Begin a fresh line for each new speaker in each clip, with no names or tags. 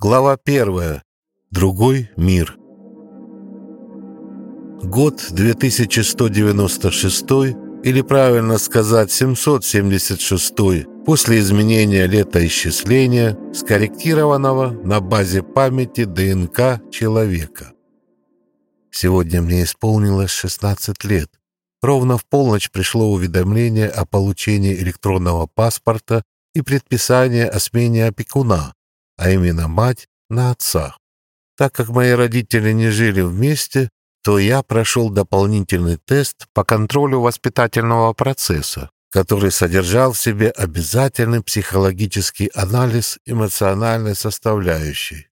Глава первая. Другой мир. Год 2196, или правильно сказать 776, после изменения летоисчисления, скорректированного на базе памяти ДНК человека. Сегодня мне исполнилось 16 лет. Ровно в полночь пришло уведомление о получении электронного паспорта и предписание о смене опекуна, а именно мать на отца. Так как мои родители не жили вместе, то я прошел дополнительный тест по контролю воспитательного процесса, который содержал в себе обязательный психологический анализ эмоциональной составляющей.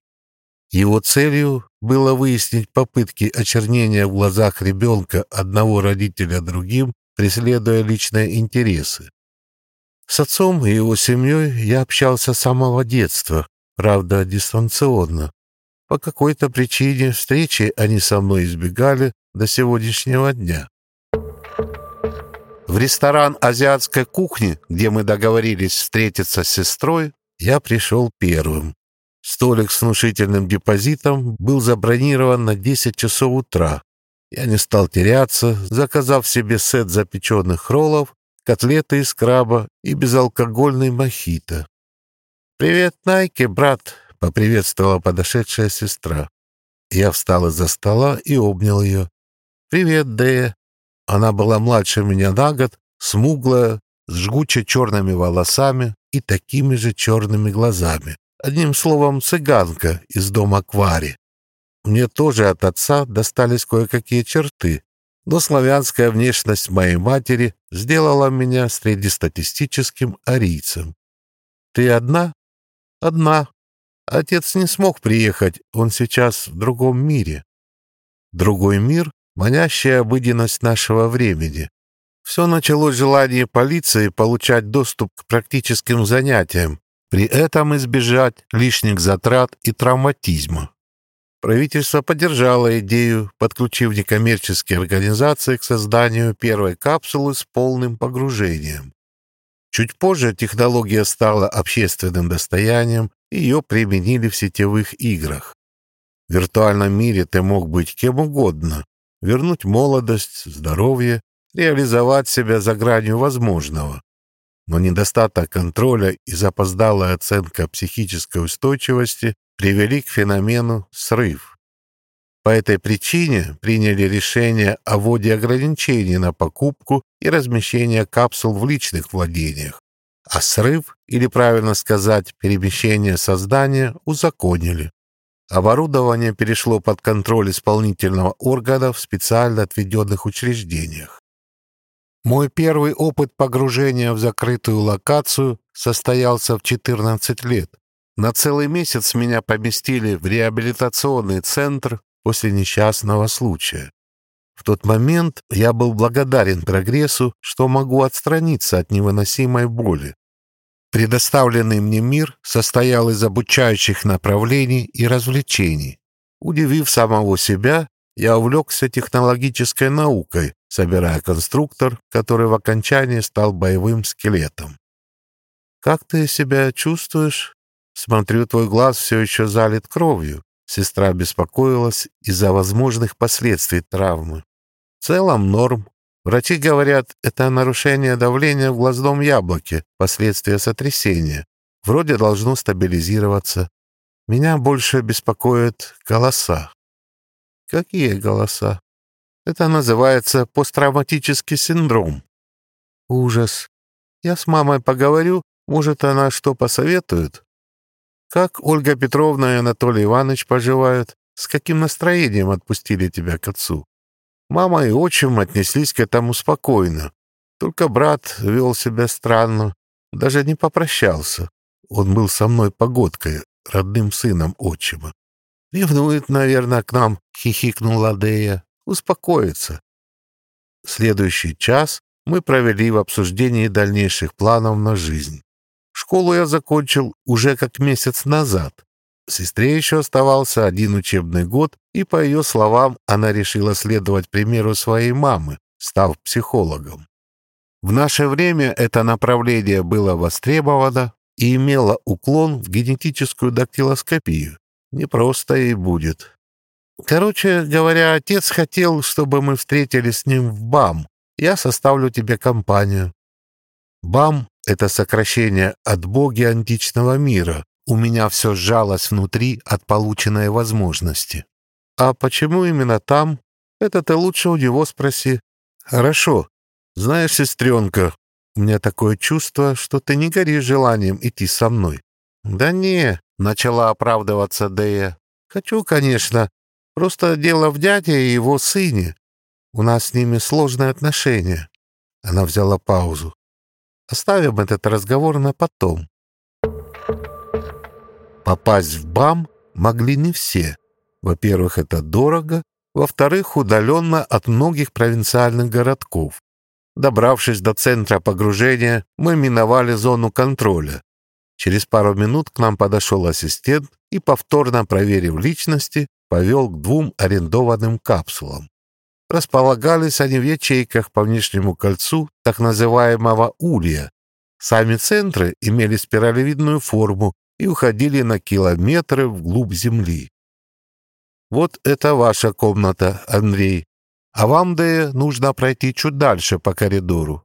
Его целью было выяснить попытки очернения в глазах ребенка одного родителя другим, преследуя личные интересы. С отцом и его семьей я общался с самого детства, правда, дистанционно. По какой-то причине встречи они со мной избегали до сегодняшнего дня. В ресторан азиатской кухни, где мы договорились встретиться с сестрой, я пришел первым. Столик с внушительным депозитом был забронирован на 10 часов утра. Я не стал теряться, заказав себе сет запеченных роллов, котлеты из краба и безалкогольный мохито. «Привет, Найки, брат!» — поприветствовала подошедшая сестра. Я встал из-за стола и обнял ее. «Привет, Дэя!» Она была младше меня на год, смуглая, с жгуче черными волосами и такими же черными глазами. Одним словом, цыганка из дома Квари. Мне тоже от отца достались кое-какие черты, но славянская внешность моей матери сделала меня среднестатистическим арийцем. «Ты одна?» Одна. Отец не смог приехать, он сейчас в другом мире. Другой мир — манящая обыденность нашего времени. Все началось желание полиции получать доступ к практическим занятиям, при этом избежать лишних затрат и травматизма. Правительство поддержало идею, подключив некоммерческие организации к созданию первой капсулы с полным погружением. Чуть позже технология стала общественным достоянием, и ее применили в сетевых играх. В виртуальном мире ты мог быть кем угодно, вернуть молодость, здоровье, реализовать себя за гранью возможного. Но недостаток контроля и запоздалая оценка психической устойчивости привели к феномену «срыв». По этой причине приняли решение о вводе ограничений на покупку и размещение капсул в личных владениях, а срыв, или правильно сказать, перемещение создания, узаконили. Оборудование перешло под контроль исполнительного органа в специально отведенных учреждениях. Мой первый опыт погружения в закрытую локацию состоялся в 14 лет. На целый месяц меня поместили в реабилитационный центр после несчастного случая. В тот момент я был благодарен прогрессу, что могу отстраниться от невыносимой боли. Предоставленный мне мир состоял из обучающих направлений и развлечений. Удивив самого себя, я увлекся технологической наукой, собирая конструктор, который в окончании стал боевым скелетом. «Как ты себя чувствуешь? Смотрю, твой глаз все еще залит кровью. Сестра беспокоилась из-за возможных последствий травмы. В целом норм. Врачи говорят, это нарушение давления в глазном яблоке, последствия сотрясения. Вроде должно стабилизироваться. Меня больше беспокоят голоса. Какие голоса? Это называется посттравматический синдром. Ужас. Я с мамой поговорю, может, она что посоветует? Как Ольга Петровна и Анатолий Иванович поживают? С каким настроением отпустили тебя к отцу? Мама и отчим отнеслись к этому спокойно. Только брат вел себя странно, даже не попрощался. Он был со мной погодкой, родным сыном отчима. «Ревнует, наверное, к нам», — хихикнула Дея. «Успокоится». Следующий час мы провели в обсуждении дальнейших планов на жизнь. Школу я закончил уже как месяц назад. Сестре еще оставался один учебный год, и, по ее словам, она решила следовать примеру своей мамы, став психологом. В наше время это направление было востребовано, и имела уклон в генетическую дактилоскопию. Непросто ей будет. Короче говоря, отец хотел, чтобы мы встретились с ним в БАМ. Я составлю тебе компанию. БАМ — это сокращение от боги античного мира. У меня все сжалось внутри от полученной возможности. А почему именно там? Это ты лучше у него спроси. Хорошо. Знаешь, сестренка, у меня такое чувство, что ты не горишь желанием идти со мной. Да не, начала оправдываться Дея. Хочу, конечно. Просто дело в дяде и его сыне. У нас с ними сложные отношения. Она взяла паузу. Оставим этот разговор на потом. Попасть в БАМ могли не все. Во-первых, это дорого. Во-вторых, удаленно от многих провинциальных городков. Добравшись до центра погружения, мы миновали зону контроля. Через пару минут к нам подошел ассистент и, повторно проверив личности, повел к двум арендованным капсулам. Располагались они в ячейках по внешнему кольцу так называемого улья. Сами центры имели спиралевидную форму и уходили на километры вглубь Земли. «Вот это ваша комната, Андрей. А вам, Дэя, нужно пройти чуть дальше по коридору.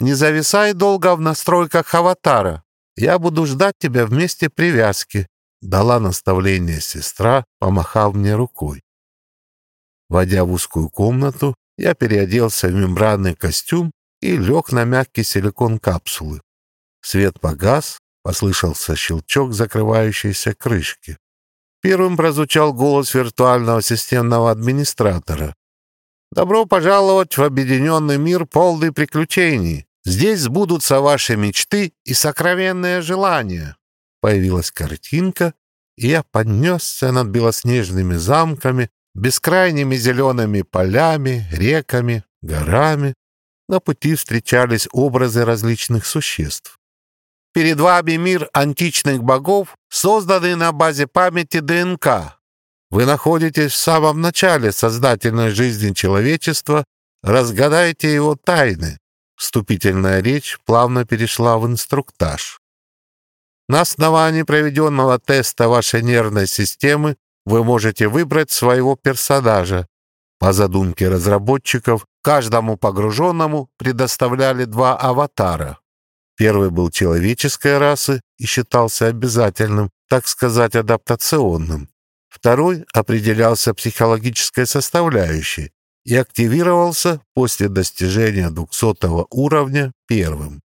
Не зависай долго в настройках аватара. Я буду ждать тебя в месте привязки», — дала наставление сестра, помахав мне рукой. Войдя в узкую комнату, я переоделся в мембранный костюм и лег на мягкий силикон капсулы. Свет погас, послышался щелчок закрывающейся крышки. Первым прозвучал голос виртуального системного администратора. «Добро пожаловать в объединенный мир полный приключений. Здесь сбудутся ваши мечты и сокровенные желания». Появилась картинка, и я поднесся над белоснежными замками, бескрайними зелеными полями, реками, горами. На пути встречались образы различных существ. Перед вами мир античных богов, созданный на базе памяти ДНК. Вы находитесь в самом начале создательной жизни человечества, разгадайте его тайны. Вступительная речь плавно перешла в инструктаж. На основании проведенного теста вашей нервной системы вы можете выбрать своего персонажа. По задумке разработчиков, каждому погруженному предоставляли два аватара. Первый был человеческой расы и считался обязательным, так сказать, адаптационным. Второй определялся психологической составляющей и активировался после достижения 200 уровня первым.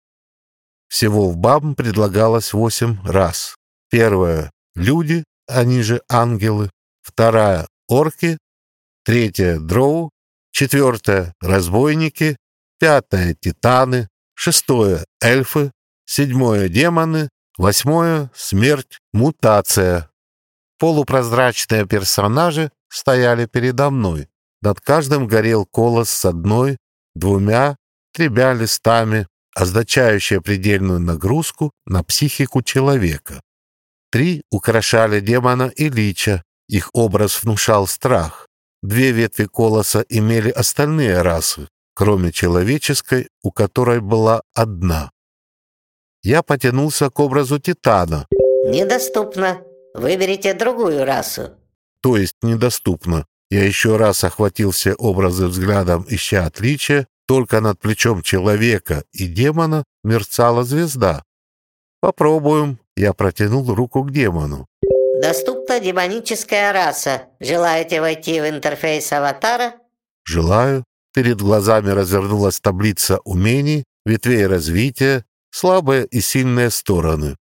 Всего в БАМ предлагалось 8 раз. Первая — люди, они же ангелы, вторая — орки, третья — дроу, четвертая — разбойники, пятая — титаны, шестое — эльфы, седьмое — демоны, восьмое — смерть, мутация. Полупрозрачные персонажи стояли передо мной. Над каждым горел колос с одной, двумя, тремя листами, означающие предельную нагрузку на психику человека. Три украшали демона и лича, их образ внушал страх. Две ветви колоса имели остальные расы, кроме человеческой, у которой была одна. Я потянулся к образу Титана.
«Недоступно. Выберите другую расу».
То есть недоступно. Я еще раз охватил все образы взглядом, ища отличия. Только над плечом человека и демона мерцала звезда. «Попробуем», я протянул руку к демону.
«Доступна демоническая раса. Желаете войти в интерфейс аватара?»
«Желаю». Перед глазами развернулась таблица умений, ветвей развития, слабые и сильные стороны.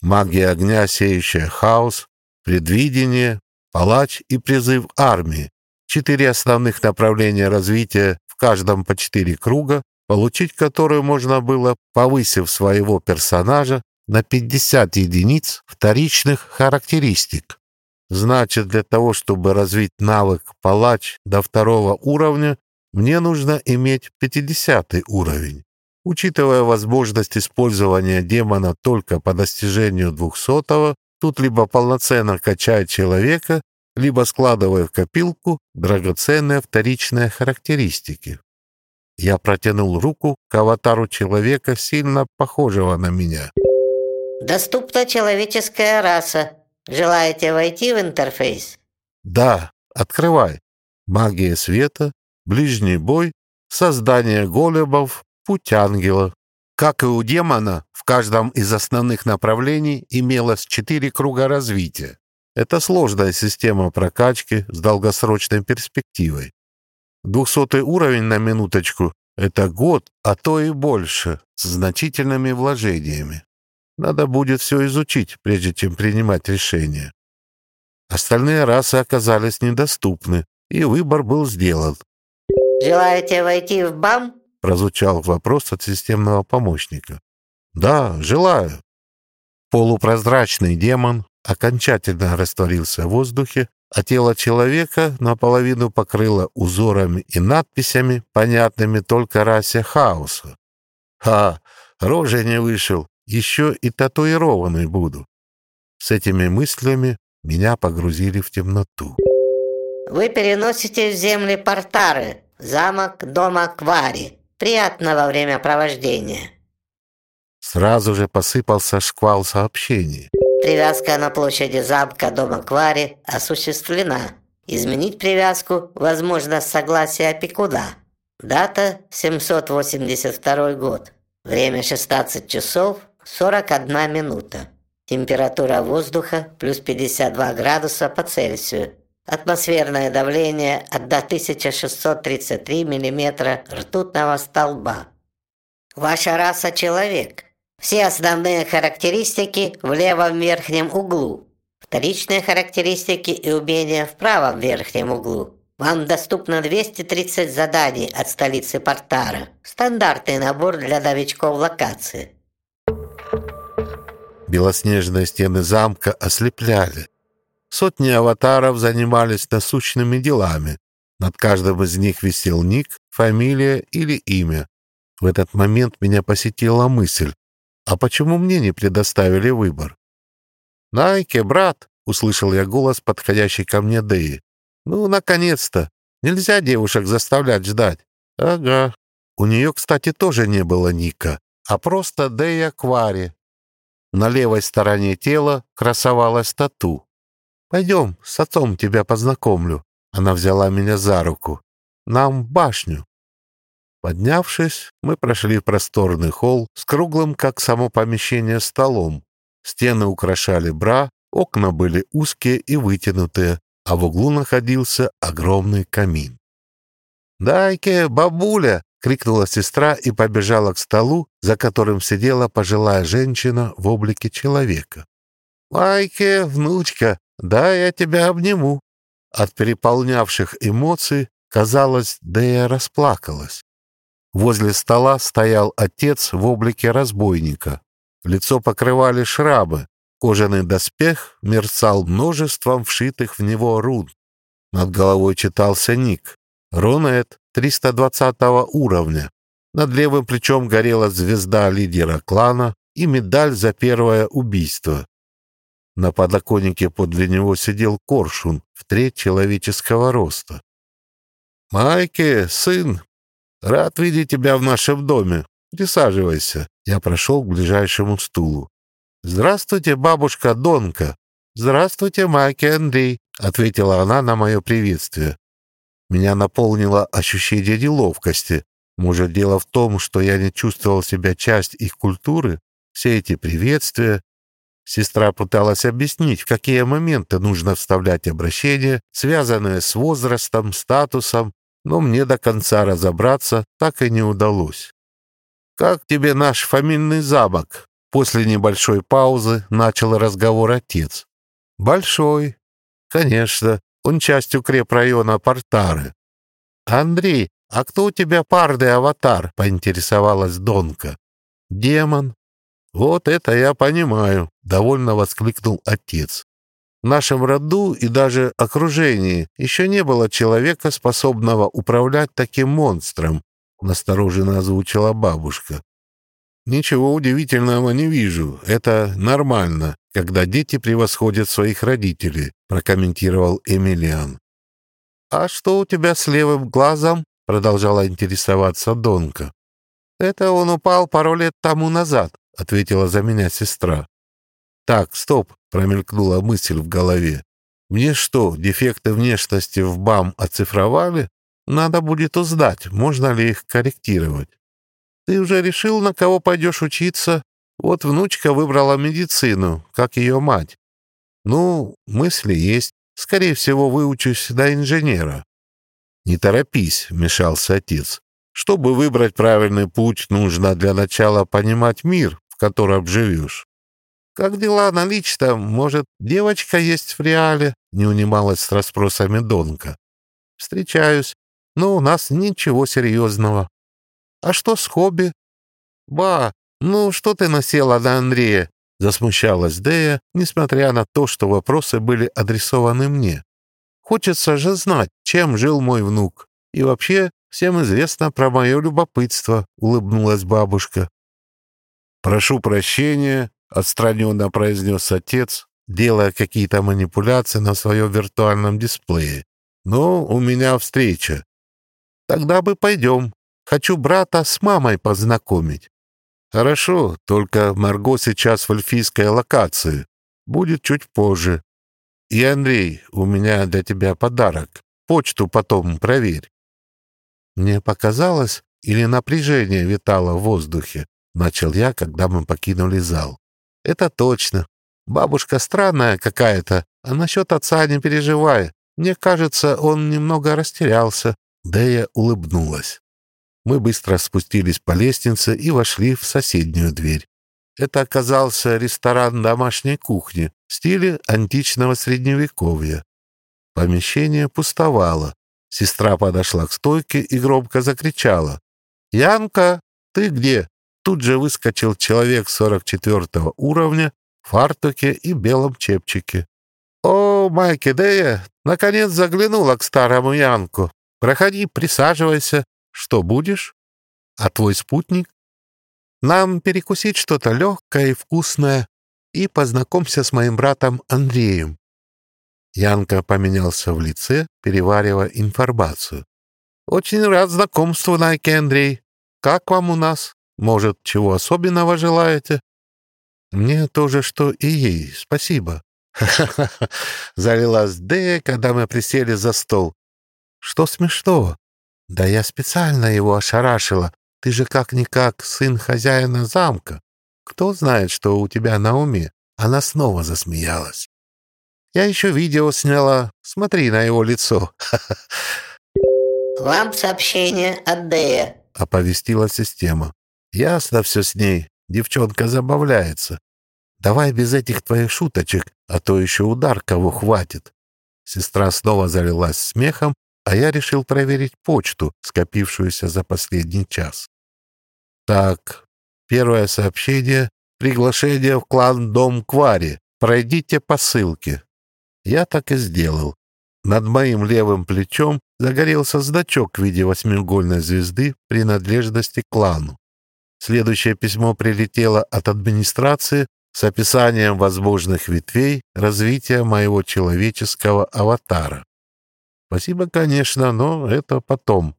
Магия огня, сеющая хаос, предвидение, палач и призыв армии. Четыре основных направления развития, в каждом по четыре круга, получить которые можно было, повысив своего персонажа на 50 единиц вторичных характеристик. Значит, для того, чтобы развить навык палач до второго уровня, мне нужно иметь 50 уровень. Учитывая возможность использования демона только по достижению 200 тут либо полноценно качать человека, либо складывая в копилку драгоценные вторичные характеристики. Я протянул руку к аватару человека, сильно похожего на меня.
Доступна человеческая раса. Желаете войти в интерфейс?
Да, открывай. Магия света, ближний бой, создание големов, путь ангела. Как и у демона, в каждом из основных направлений имелось четыре круга развития. Это сложная система прокачки с долгосрочной перспективой. Двухсотый уровень на минуточку – это год, а то и больше, с значительными вложениями. Надо будет все изучить, прежде чем принимать решение. Остальные расы оказались недоступны, и выбор был сделан.
«Желаете войти в БАМ?»
— прозвучал вопрос от системного помощника. «Да, желаю». Полупрозрачный демон окончательно растворился в воздухе, а тело человека наполовину покрыло узорами и надписями, понятными только расе хаоса. «Ха! Рожей не вышел, еще и татуированный буду». С этими мыслями меня погрузили в темноту.
«Вы переносите в земли Портары, замок дома Квари. Приятного времяпровождения!»
Сразу же посыпался шквал сообщений.
Привязка на площади замка дома Квари осуществлена. Изменить привязку возможно с согласия опекуна. Дата 782 год. Время 16 часов 41 минута. Температура воздуха плюс 52 градуса по Цельсию. Атмосферное давление от до 1633 миллиметра ртутного столба. Ваша раса человек. Все основные характеристики в левом верхнем углу. Вторичные характеристики и умения в правом верхнем углу. Вам доступно 230 заданий от столицы Портара. Стандартный набор для новичков локации.
Белоснежные стены замка ослепляли. Сотни аватаров занимались насущными делами. Над каждым из них висел ник, фамилия или имя. В этот момент меня посетила мысль, а почему мне не предоставили выбор? «Найке, брат!» — услышал я голос, подходящий ко мне Дэи. «Ну, наконец-то! Нельзя девушек заставлять ждать!» «Ага. У нее, кстати, тоже не было ника, а просто Дэя Квари. На левой стороне тела красовалась тату. «Пойдем, с отцом тебя познакомлю». Она взяла меня за руку. «Нам в башню». Поднявшись, мы прошли в просторный холл с круглым, как само помещение, столом. Стены украшали бра, окна были узкие и вытянутые, а в углу находился огромный камин. «Дай-ке, бабуля!» — крикнула сестра и побежала к столу, за которым сидела пожилая женщина в облике человека. «Лайке, внучка, да, я тебя обниму». От переполнявших эмоций, казалось, да я расплакалась. Возле стола стоял отец в облике разбойника. Лицо покрывали шрабы. Кожаный доспех мерцал множеством вшитых в него рун. Над головой читался ник. Ронет 320 уровня. Над левым плечом горела звезда лидера клана и медаль за первое убийство. На подоконнике подле него сидел коршун в треть человеческого роста. «Майки, сын, «Рад видеть тебя в нашем доме. Присаживайся». Я прошел к ближайшему стулу. «Здравствуйте, бабушка Донка». «Здравствуйте, Майки Андрей», — ответила она на мое приветствие. Меня наполнило ощущение неловкости. Может, дело в том, что я не чувствовал себя часть их культуры? Все эти приветствия. Сестра пыталась объяснить, в какие моменты нужно вставлять обращения, связанные с возрастом, статусом но мне до конца разобраться так и не удалось. «Как тебе наш фамильный замок?» После небольшой паузы начал разговор отец. «Большой. Конечно, он часть укрепрайона Портары». «Андрей, а кто у тебя парный аватар?» — поинтересовалась Донка. «Демон». «Вот это я понимаю», — довольно воскликнул отец. В нашем роду и даже окружении еще не было человека, способного управлять таким монстром, настороженно озвучила бабушка. Ничего удивительного не вижу. Это нормально, когда дети превосходят своих родителей, прокомментировал Эмилиан. А что у тебя с левым глазом? продолжала интересоваться Донка. Это он упал пару лет тому назад, ответила за меня сестра. Так, стоп, промелькнула мысль в голове. Мне что, дефекты внешности в БАМ оцифровали? Надо будет узнать, можно ли их корректировать. Ты уже решил, на кого пойдешь учиться? Вот внучка выбрала медицину, как ее мать. Ну, мысли есть. Скорее всего, выучусь до инженера. Не торопись, вмешался отец. Чтобы выбрать правильный путь, нужно для начала понимать мир, в котором живешь. «Как дела на лично? Может, девочка есть в реале?» — не унималась с расспросами Донка. «Встречаюсь, но у нас ничего серьезного. А что с хобби?» «Ба, ну что ты насела на Андрея?» — засмущалась Дея, несмотря на то, что вопросы были адресованы мне. «Хочется же знать, чем жил мой внук. И вообще, всем известно про мое любопытство», — улыбнулась бабушка. «Прошу прощения, — отстраненно произнес отец, делая какие-то манипуляции на своем виртуальном дисплее. «Но у меня встреча. Тогда бы пойдем. Хочу брата с мамой познакомить». «Хорошо, только Марго сейчас в эльфийской локации. Будет чуть позже. И, Андрей, у меня для тебя подарок. Почту потом проверь». Мне показалось, или напряжение витало в воздухе, начал я, когда мы покинули зал. Это точно. Бабушка странная какая-то, а насчет отца не переживай. Мне кажется, он немного растерялся. Дэя улыбнулась. Мы быстро спустились по лестнице и вошли в соседнюю дверь. Это оказался ресторан домашней кухни в стиле античного средневековья. Помещение пустовало. Сестра подошла к стойке и громко закричала. «Янка, ты где?» Тут же выскочил человек 44 уровня в фартуке и белом чепчике. «О, Майки Дея, наконец заглянула к старому Янку. Проходи, присаживайся. Что будешь? А твой спутник? Нам перекусить что-то легкое и вкусное и познакомься с моим братом Андреем». Янка поменялся в лице, переваривая информацию. «Очень рад знакомству, Найки Андрей. Как вам у нас?» Может, чего особенного желаете?» «Мне тоже, что и ей, спасибо». «Ха-ха-ха!» — залилась Дея, когда мы присели за стол. «Что смешного? Да я специально его ошарашила. Ты же как-никак сын хозяина замка. Кто знает, что у тебя на уме?» Она снова засмеялась. «Я еще видео сняла. Смотри на его лицо».
«Вам сообщение от Дея», —
оповестила система. Ясно все с ней. Девчонка забавляется. Давай без этих твоих шуточек, а то еще удар кого хватит. Сестра снова залилась смехом, а я решил проверить почту, скопившуюся за последний час. Так, первое сообщение. Приглашение в клан Дом Квари. Пройдите по ссылке. Я так и сделал. Над моим левым плечом загорелся значок в виде восьмиугольной звезды принадлежности клану. Следующее письмо прилетело от администрации с описанием возможных ветвей развития моего человеческого аватара. Спасибо, конечно, но это потом.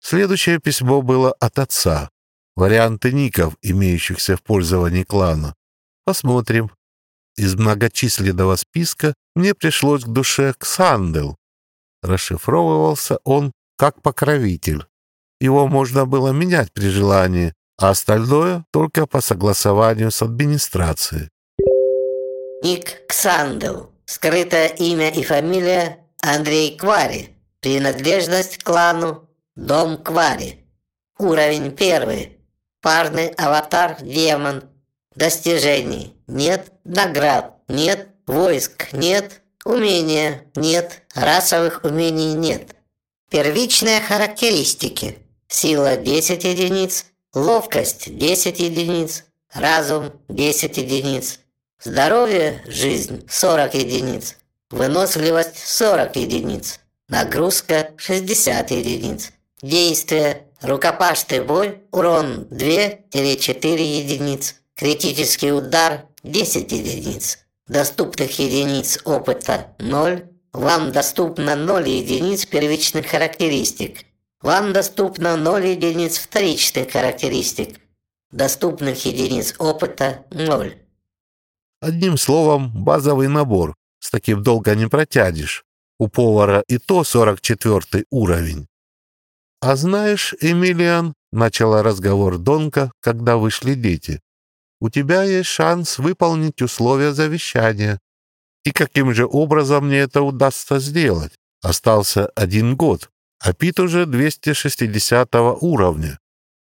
Следующее письмо было от отца. Варианты ников, имеющихся в пользовании клана. Посмотрим. Из многочисленного списка мне пришлось к душе Ксандел. Расшифровывался он как покровитель. Его можно было менять при желании, а остальное только по согласованию с администрацией.
Ник Ксандел. Скрытое имя и фамилия Андрей Квари. Принадлежность клану Дом Квари. Уровень первый. Парный аватар демон. Достижений нет. Наград нет. Войск нет. Умения нет. Расовых умений нет. Первичные характеристики. Сила 10 единиц. Ловкость – 10 единиц, разум – 10 единиц, здоровье – жизнь – 40 единиц, выносливость – 40 единиц, нагрузка – 60 единиц, действие – рукопашный бой, урон 2-4 единиц, критический удар – 10 единиц, доступных единиц опыта – 0, вам доступно 0 единиц первичных характеристик, вам доступно 0 единиц вторичных характеристик. Доступных единиц опыта – 0.
Одним словом, базовый набор. С таким долго не протянешь. У повара и то 44 уровень. «А знаешь, Эмилиан, — начала разговор Донка, когда вышли дети, — у тебя есть шанс выполнить условия завещания. И каким же образом мне это удастся сделать? Остался один год, а Пит уже 260 уровня.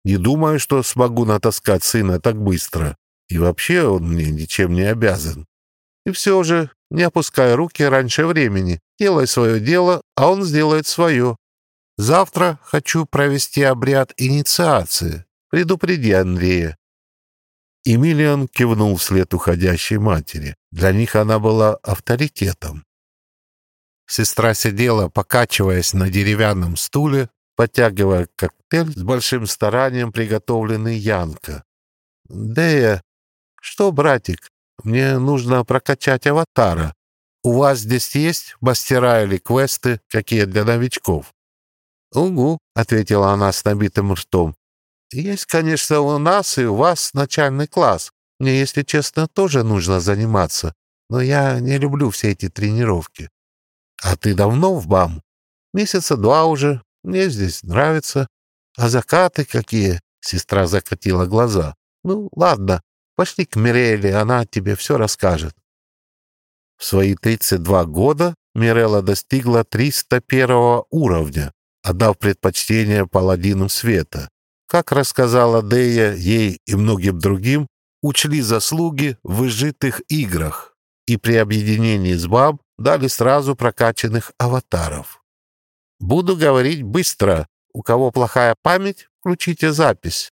Не думаю, что смогу натаскать сына так быстро. И вообще он мне ничем не обязан. И все же, не опускай руки раньше времени, делай свое дело, а он сделает свое. Завтра хочу провести обряд инициации. Предупреди Андрея». Эмилиан кивнул вслед уходящей матери. Для них она была авторитетом. Сестра сидела, покачиваясь на деревянном стуле, подтягивая коктейль с большим старанием, приготовленный Янка. «Дея, что, братик, мне нужно прокачать аватара. У вас здесь есть мастера или квесты, какие для новичков?» «Угу», — ответила она с набитым ртом. «Есть, конечно, у нас и у вас начальный класс. Мне, если честно, тоже нужно заниматься, но я не люблю все эти тренировки». «А ты давно в БАМ?» «Месяца два уже. Мне здесь нравится. А закаты какие?» Сестра закатила глаза. «Ну, ладно, пошли к Мирелле, она тебе все расскажет». В свои 32 года Мирелла достигла 301 уровня, отдав предпочтение паладину света. Как рассказала Дея ей и многим другим, учли заслуги в выжитых играх и при объединении с баб дали сразу прокачанных аватаров. Буду говорить быстро. У кого плохая память, включите запись.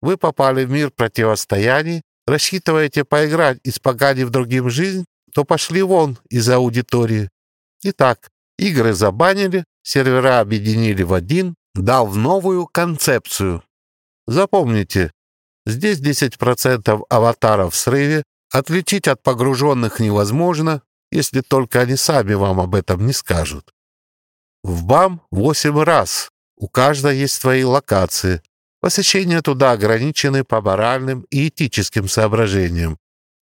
Вы попали в мир противостояний, рассчитываете поиграть, испоганив другим жизнь, то пошли вон из аудитории. Итак, игры забанили, сервера объединили в один, дал в новую концепцию. Запомните, здесь 10% аватаров в срыве, отличить от погруженных невозможно, если только они сами вам об этом не скажут. В БАМ 8 раз, у каждой есть свои локации. Посещения туда ограничены по моральным и этическим соображениям.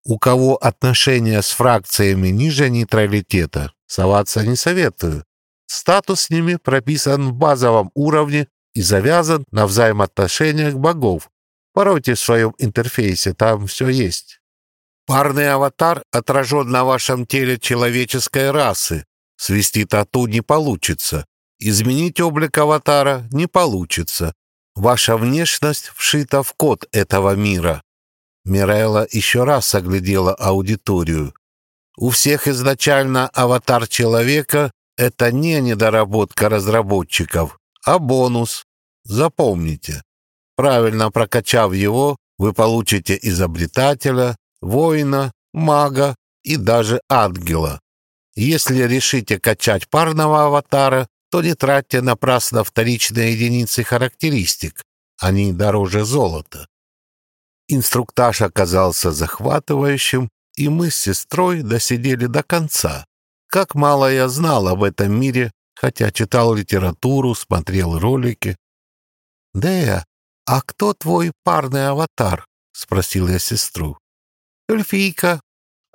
У кого отношения с фракциями ниже нейтралитета, соваться не советую. Статус с ними прописан в базовом уровне и завязан на взаимоотношениях богов. Поройте в своем интерфейсе, там все есть. Парный аватар отражен на вашем теле человеческой расы. Свести тату не получится. Изменить облик аватара не получится. Ваша внешность вшита в код этого мира. Мирелла еще раз оглядела аудиторию. У всех изначально аватар человека это не недоработка разработчиков, а бонус. Запомните, правильно прокачав его, вы получите изобретателя, воина, мага и даже ангела. Если решите качать парного аватара, то не тратьте напрасно вторичные единицы характеристик, они дороже золота. Инструктаж оказался захватывающим, и мы с сестрой досидели до конца. Как мало я знал об этом мире, хотя читал литературу, смотрел ролики. «Дея, а кто твой парный аватар?» — спросил я сестру. «Эльфийка.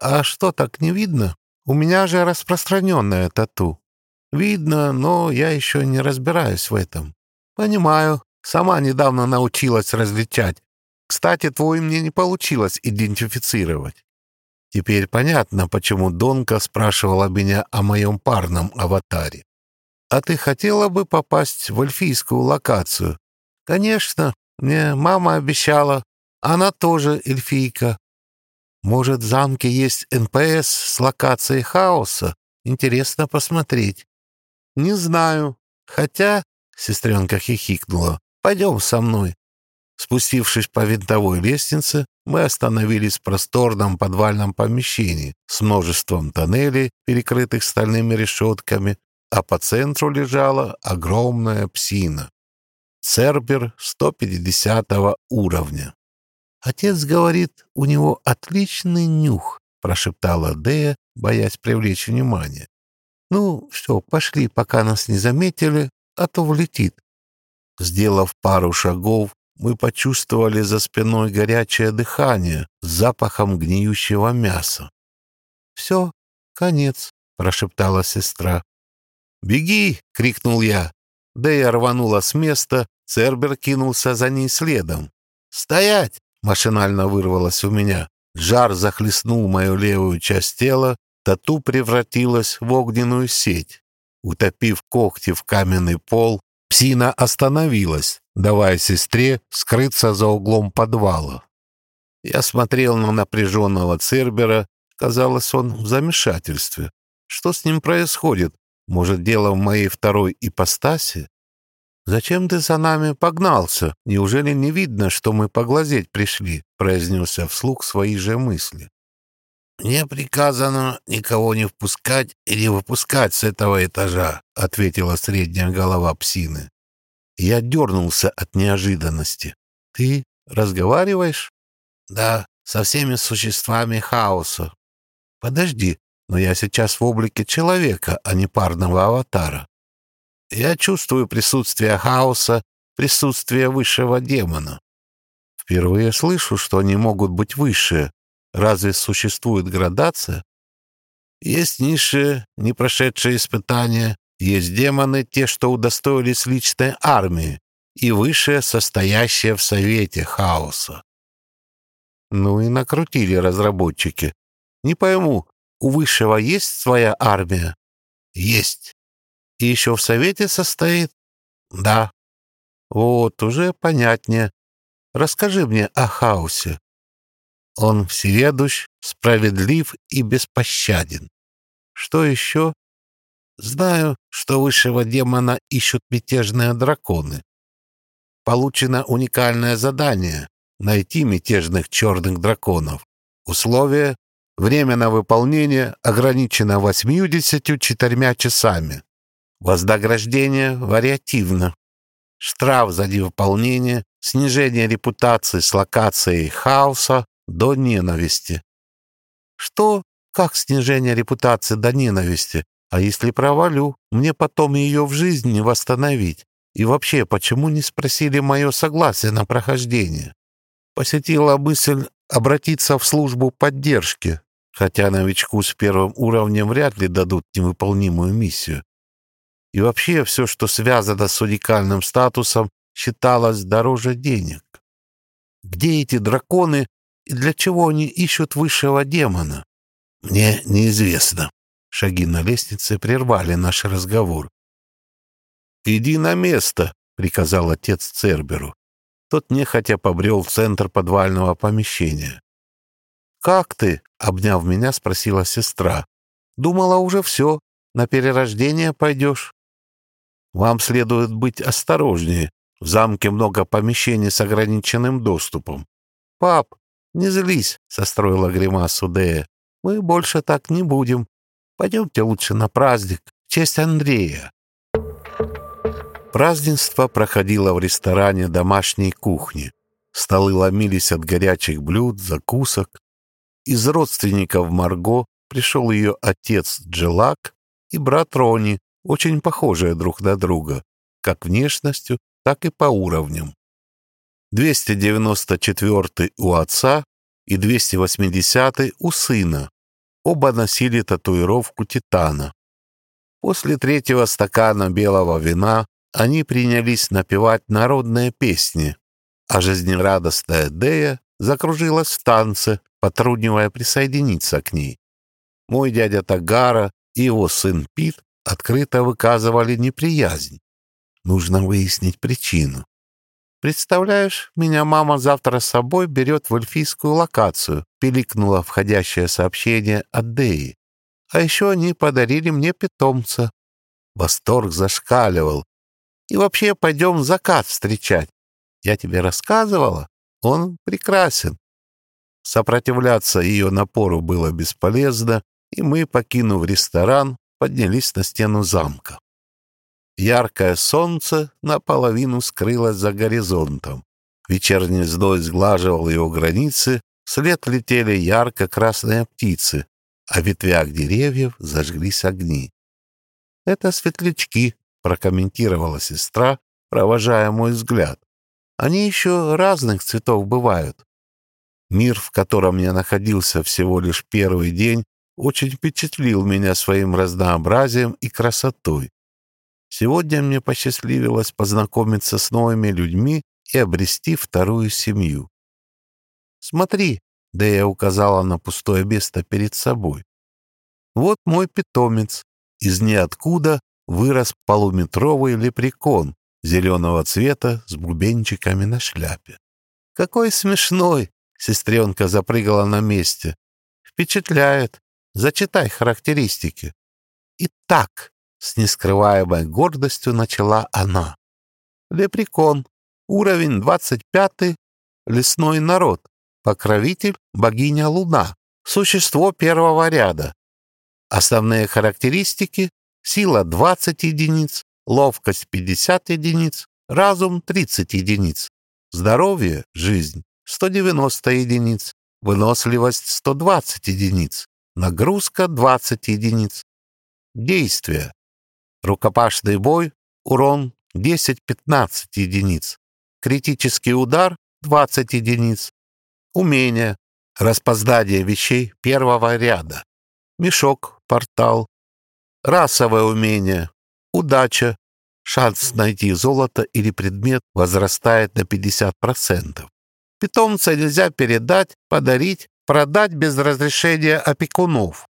А что, так не видно? У меня же распространенная тату. Видно, но я еще не разбираюсь в этом. Понимаю. Сама недавно научилась различать. Кстати, твой мне не получилось идентифицировать. Теперь понятно, почему Донка спрашивала меня о моем парном аватаре. «А ты хотела бы попасть в эльфийскую локацию?» «Конечно, мне мама обещала. Она тоже эльфийка. Может, в замке есть НПС с локацией хаоса? Интересно посмотреть». «Не знаю. Хотя...» — сестренка хихикнула. «Пойдем со мной. Спустившись по винтовой лестнице, мы остановились в просторном подвальном помещении с множеством тоннелей, перекрытых стальными решетками, а по центру лежала огромная псина. Цербер 150 уровня. «Отец говорит, у него отличный нюх», — прошептала Дея, боясь привлечь внимание. «Ну, все, пошли, пока нас не заметили, а то влетит». Сделав пару шагов, мы почувствовали за спиной горячее дыхание с запахом гниющего мяса.
«Все, конец», — прошептала сестра.
«Беги!» — крикнул я. Дэя рванула с места, Цербер кинулся за ней следом. «Стоять!» — машинально вырвалось у меня. Жар захлестнул мою левую часть тела, тату превратилась в огненную сеть. Утопив когти в каменный пол, псина остановилась, давая сестре скрыться за углом подвала. Я смотрел на напряженного Цербера, казалось, он в замешательстве. Что с ним происходит? Может, дело в моей второй ипостаси? «Зачем ты за нами погнался? Неужели не видно, что мы поглазеть пришли?» — произнесся вслух свои же мысли. «Мне приказано никого не впускать или выпускать с этого этажа», — ответила средняя голова псины. Я дернулся от неожиданности.
«Ты разговариваешь?»
«Да, со всеми существами хаоса».
«Подожди, но я сейчас в облике человека, а не парного аватара.
Я чувствую присутствие хаоса, присутствие высшего демона.
Впервые слышу, что они могут быть выше. Разве существует градация?
Есть низшие, не прошедшие испытания, есть демоны, те, что удостоились личной армии, и высшие, состоящие в совете хаоса.
Ну и накрутили разработчики. Не пойму, у высшего есть своя армия?
Есть.
И еще в совете состоит?
Да.
Вот, уже понятнее. Расскажи мне о хаосе.
Он всеведущ, справедлив и беспощаден.
Что еще?
Знаю, что высшего демона ищут мятежные драконы. Получено уникальное задание — найти мятежных черных драконов. Условие — время на выполнение ограничено 84 часами. Вознаграждение вариативно. Штраф за невыполнение, снижение репутации с локацией хаоса до ненависти.
Что? Как снижение репутации до ненависти? А если провалю, мне потом ее в жизни не восстановить. И вообще, почему не спросили мое согласие на прохождение? Посетила мысль обратиться в службу поддержки, хотя новичку с первым уровнем вряд ли дадут невыполнимую миссию. И вообще все, что связано с уникальным статусом, считалось дороже денег. Где эти драконы и для чего они ищут высшего демона?
Мне неизвестно.
Шаги на лестнице прервали наш разговор.
«Иди на место», — приказал отец Церберу. Тот нехотя побрел в центр подвального помещения.
«Как ты?» — обняв меня, спросила сестра. «Думала, уже все. На перерождение пойдешь».
Вам следует быть осторожнее. В замке много помещений с ограниченным доступом.
Пап, не злись, состроила гримасу Дея. Мы больше так не будем. Пойдемте лучше на праздник в честь Андрея.
Празднество проходило в ресторане домашней кухни. Столы ломились от горячих блюд, закусок. Из родственников Марго пришел ее отец Джилак и брат Рони, очень похожие друг на друга, как внешностью, так и по уровням. 294 у отца и 280 у сына. Оба носили татуировку Титана. После третьего стакана белого вина они принялись напевать народные песни, а жизнерадостная Дея закружилась в танце, потруднивая присоединиться к ней. Мой дядя Тагара и его сын Пит открыто выказывали неприязнь. Нужно выяснить причину.
«Представляешь, меня мама завтра с собой берет в эльфийскую локацию», пиликнуло входящее сообщение от Деи. «А еще они подарили мне питомца». Восторг зашкаливал. «И вообще пойдем закат встречать. Я тебе рассказывала? Он прекрасен». Сопротивляться ее напору было бесполезно, и мы, покинув ресторан, поднялись на стену замка. Яркое солнце наполовину скрылось за горизонтом. Вечерний зной сглаживал его границы, вслед летели ярко-красные птицы, а в ветвях деревьев зажглись огни. «Это светлячки», — прокомментировала сестра, провожая мой взгляд.
Они еще разных цветов бывают. Мир, в котором я находился всего лишь первый день, очень впечатлил меня своим разнообразием и красотой. Сегодня мне посчастливилось познакомиться с новыми людьми и обрести вторую семью. Смотри, да я указала на пустое место перед собой. Вот мой питомец. Из ниоткуда вырос полуметровый лепрекон зеленого цвета с бубенчиками на шляпе. Какой смешной! Сестренка запрыгала на месте. Впечатляет. Зачитай характеристики. Итак, с нескрываемой гордостью начала она. Лепрекон. Уровень 25. Лесной народ. Покровитель богиня Луна. Существо первого ряда. Основные характеристики – сила 20 единиц, ловкость 50 единиц, разум 30 единиц, здоровье, жизнь 190 единиц, выносливость 120 единиц, нагрузка 20 единиц. Действия. Рукопашный бой, урон 10-15 единиц, критический удар 20 единиц, умение, распознание вещей первого ряда, мешок, портал, расовое умение, удача, шанс найти золото или предмет возрастает на 50%. Питомца нельзя передать, подарить, продать без разрешения опекунов.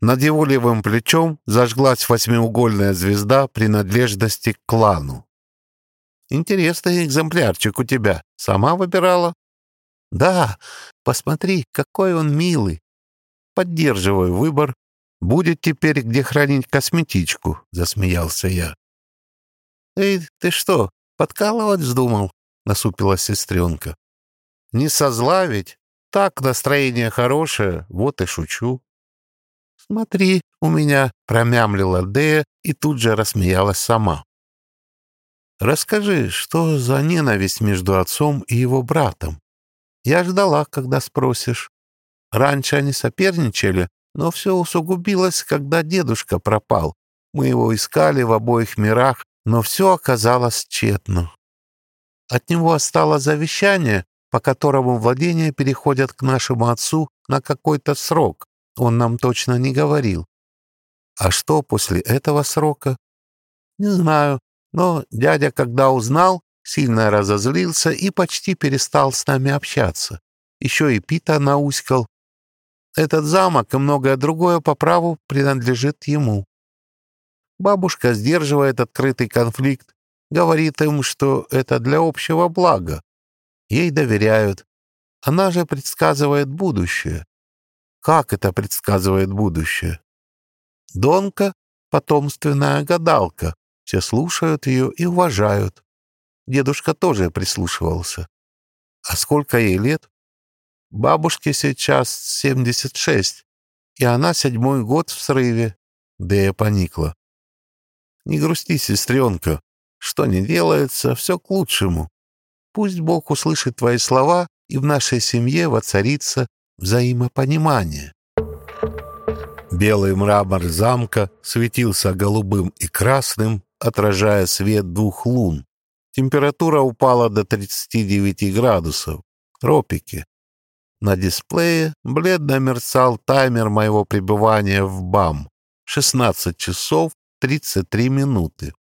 Над его левым плечом зажглась восьмиугольная звезда принадлежности к клану. «Интересный экземплярчик у тебя. Сама выбирала?» «Да, посмотри, какой он милый. Поддерживаю выбор. Будет теперь где хранить косметичку», — засмеялся я. «Эй, ты что, подкалывать вздумал?» — насупилась сестренка. «Не со зла ведь. Так настроение хорошее, вот и шучу». «Смотри, у меня», — промямлила Дея и тут же рассмеялась сама. «Расскажи, что за ненависть между отцом и его братом? Я ждала, когда спросишь. Раньше они соперничали, но все усугубилось, когда дедушка пропал. Мы его искали в обоих мирах, но все оказалось тщетно. От него осталось завещание, по которому владения переходят к нашему отцу на какой-то срок. Он нам точно не говорил. А что после этого срока? Не знаю, но дядя, когда узнал, сильно разозлился и почти перестал с нами общаться. Еще и Пита науськал, этот замок и многое другое по праву принадлежит ему. Бабушка сдерживает открытый конфликт, говорит им, что это для общего блага. Ей доверяют. Она же предсказывает будущее. Как это предсказывает будущее? Донка — потомственная гадалка. Все слушают ее и уважают. Дедушка тоже прислушивался. А сколько ей лет? Бабушке сейчас 76, и она седьмой год в срыве. Дея поникла. Не грусти, сестренка. Что не делается, все к лучшему. Пусть Бог услышит твои слова, и в нашей семье воцарится взаимопонимание. Белый мрамор замка светился голубым и красным, отражая свет двух лун. Температура упала до 39 градусов. Тропики. На дисплее бледно мерцал таймер моего пребывания в БАМ. 16 часов 33 минуты.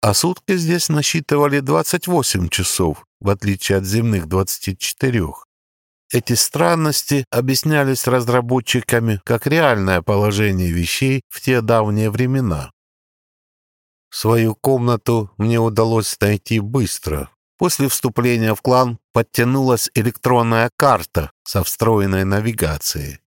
А сутки здесь насчитывали 28 часов, в отличие от земных 24. Эти странности объяснялись разработчиками как реальное положение вещей в те давние времена. Свою комнату мне удалось найти быстро, После вступления в клан подтянулась электронная карта со встроенной навигацией.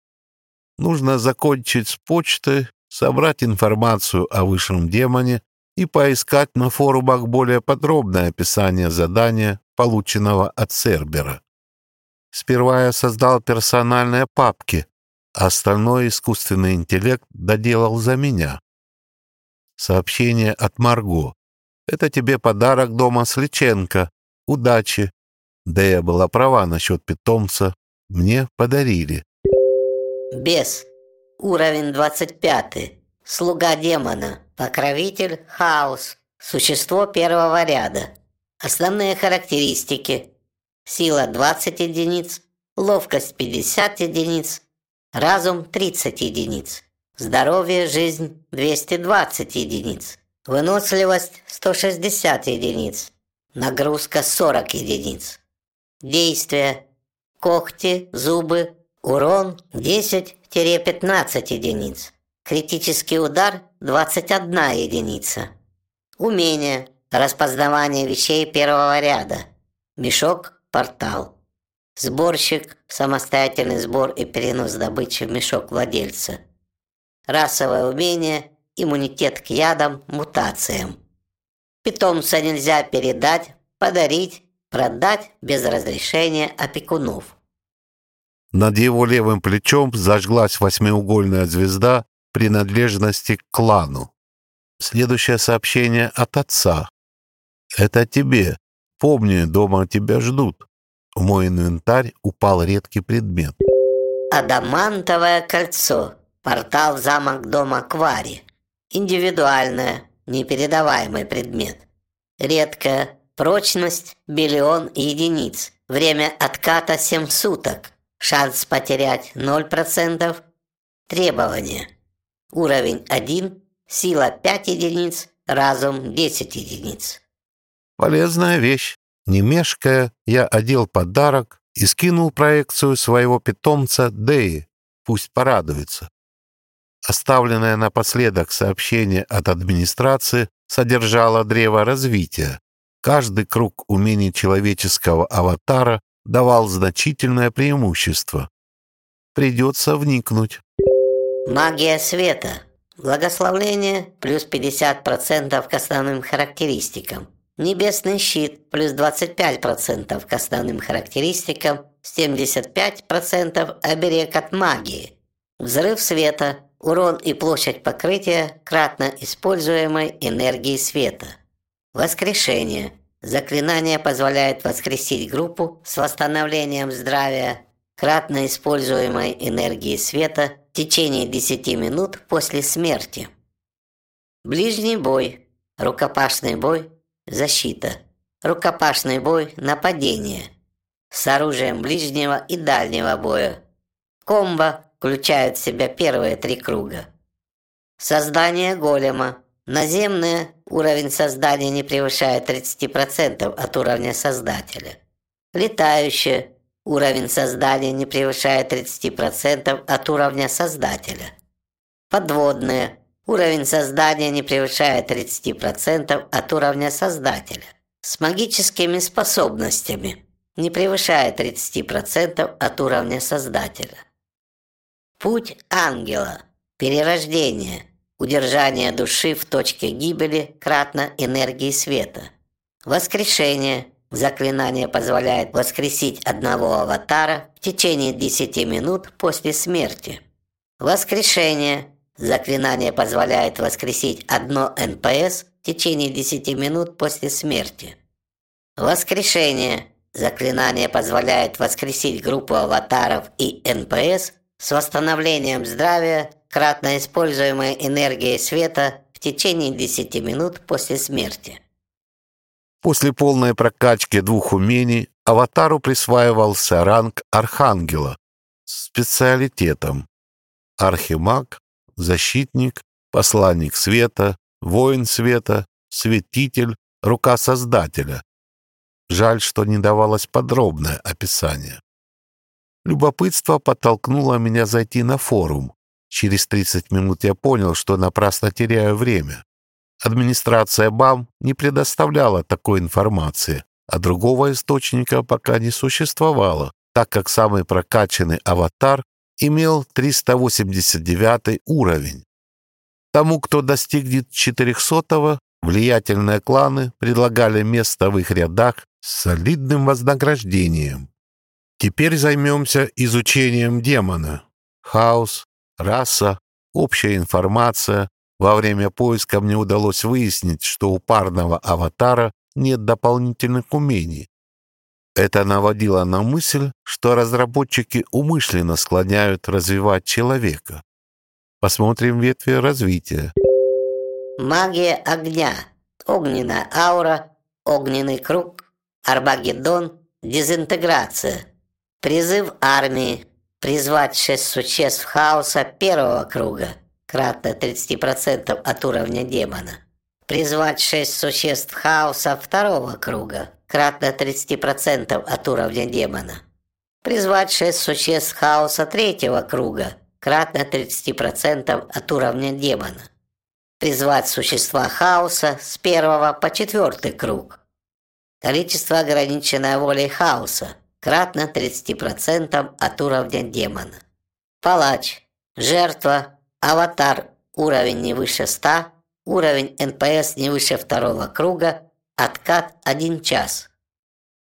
Нужно закончить с почты, собрать информацию о высшем демоне и поискать на форумах более подробное описание задания, полученного от Сербера. Сперва я создал персональные папки, а остальной искусственный интеллект доделал за меня. Сообщение от Марго. Это тебе подарок дома Сличенко удачи. Дэя была права насчет питомца. Мне подарили.
Бес. Уровень 25. Слуга демона. Покровитель хаос. Существо первого ряда. Основные характеристики. Сила 20 единиц, ловкость 50 единиц, разум 30 единиц, здоровье, жизнь 220 единиц, выносливость 160 единиц, нагрузка 40 единиц. Действие. Когти, зубы, урон 10-15 единиц. Критический удар 21 единица. Умение. Распознавание вещей первого ряда. Мешок, портал. Сборщик, самостоятельный сбор и перенос добычи в мешок владельца. Расовое умение, иммунитет к ядам, мутациям. Питомца нельзя передать, подарить, продать без разрешения опекунов.
Над его левым плечом зажглась восьмиугольная звезда принадлежности к клану. Следующее сообщение от отца. «Это тебе. Помни, дома тебя ждут». В мой инвентарь упал редкий предмет.
Адамантовое кольцо. Портал в замок дома Квари. Индивидуальное, непередаваемый предмет. Редкая. Прочность – биллион единиц. Время отката 7 суток. Шанс потерять 0%. Требования. Уровень 1, сила 5 единиц, разум 10 единиц.
Полезная вещь. Не мешкая, я одел подарок и скинул проекцию своего питомца Деи. Пусть порадуется. Оставленное напоследок сообщение от администрации содержало древо развития. Каждый круг умений человеческого аватара давал значительное преимущество. Придется вникнуть.
Магия света. Благословление плюс 50% к основным характеристикам. Небесный щит плюс 25% к основным характеристикам, 75% оберег от магии. Взрыв света, урон и площадь покрытия кратно используемой энергии света. Воскрешение. Заклинание позволяет воскресить группу с восстановлением здравия, кратно используемой энергии света в течение 10 минут после смерти. Ближний бой, рукопашный бой Защита. Рукопашный бой, нападение. С оружием ближнего и дальнего боя. Комбо включает в себя первые три круга. Создание голема. Наземное уровень создания не превышает 30% от уровня создателя. Летающее уровень создания не превышает 30% от уровня создателя. Подводное Уровень создания не превышает 30% от уровня создателя. С магическими способностями не превышает 30% от уровня создателя. Путь ангела. Перерождение. Удержание души в точке гибели кратно энергии света. Воскрешение. Заклинание позволяет воскресить одного аватара в течение 10 минут после смерти. Воскрешение Заклинание позволяет воскресить одно НПС в течение 10 минут после смерти. Воскрешение. Заклинание позволяет воскресить группу аватаров и НПС с восстановлением здравия, кратно используемой энергией света в течение 10 минут после смерти.
После полной прокачки двух умений аватару присваивался ранг Архангела с специалитетом Архимаг, защитник, посланник света, воин света, светитель, рука Создателя. Жаль, что не давалось подробное описание. Любопытство подтолкнуло меня зайти на форум. Через 30 минут я понял, что напрасно теряю время. Администрация БАМ не предоставляла такой информации, а другого источника пока не существовало, так как самый прокачанный аватар имел 389 уровень. Тому, кто достигнет 400-го, влиятельные кланы предлагали место в их рядах с солидным вознаграждением. Теперь займемся изучением демона. Хаос, раса, общая информация. Во время поиска мне удалось выяснить, что у парного аватара нет дополнительных умений, это наводило на мысль, что разработчики умышленно склоняют развивать человека. Посмотрим ветви развития.
Магия огня. Огненная аура. огненный круг, Арбагеддон, дезинтеграция. Призыв армии. Призвать шесть существ хаоса первого круга, кратно 30% от уровня демона. Призвать шесть существ хаоса второго круга, кратно 30% от уровня демона. Призвать шесть существ хаоса третьего круга, кратно 30% от уровня демона. Призвать существа хаоса с первого по четвертый круг. Количество ограниченное волей хаоса, кратно 30% от уровня демона. Палач. Жертва. Аватар. Уровень не выше 100. Уровень НПС не выше второго круга. Откат 1 час.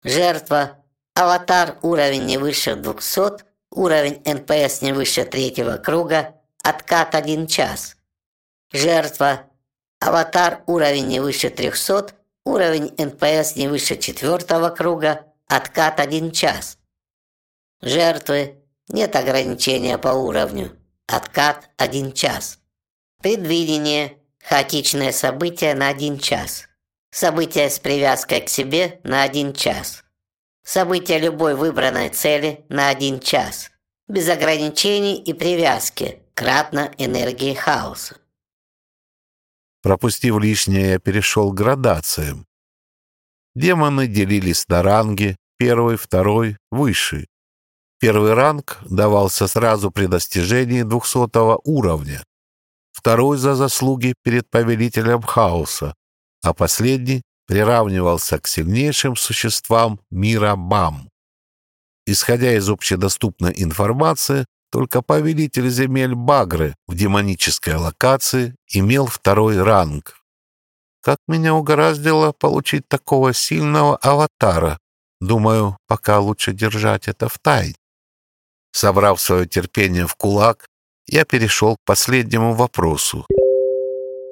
Жертва. Аватар. Уровень не выше 200. Уровень НПС не выше третьего круга. Откат 1 час. Жертва. Аватар. Уровень не выше 300. Уровень НПС не выше четвертого круга. Откат 1 час. Жертвы. Нет ограничения по уровню. Откат 1 час. Предвидение. Хаотичное событие на 1 час. Событие с привязкой к себе на 1 час. Событие любой выбранной цели на 1 час. Без ограничений и привязки. Кратно энергии хаоса.
Пропустив лишнее, я перешел к градациям. Демоны делились на ранги, первый, второй, высший. Первый ранг давался сразу при достижении 200 уровня, второй за заслуги перед повелителем хаоса, а последний приравнивался к сильнейшим существам мира Бам. Исходя из общедоступной информации, только повелитель земель Багры в демонической локации имел второй ранг. Как меня угораздило получить такого сильного аватара. Думаю, пока лучше держать это в тайне. Собрав свое терпение в кулак, я перешел к последнему вопросу.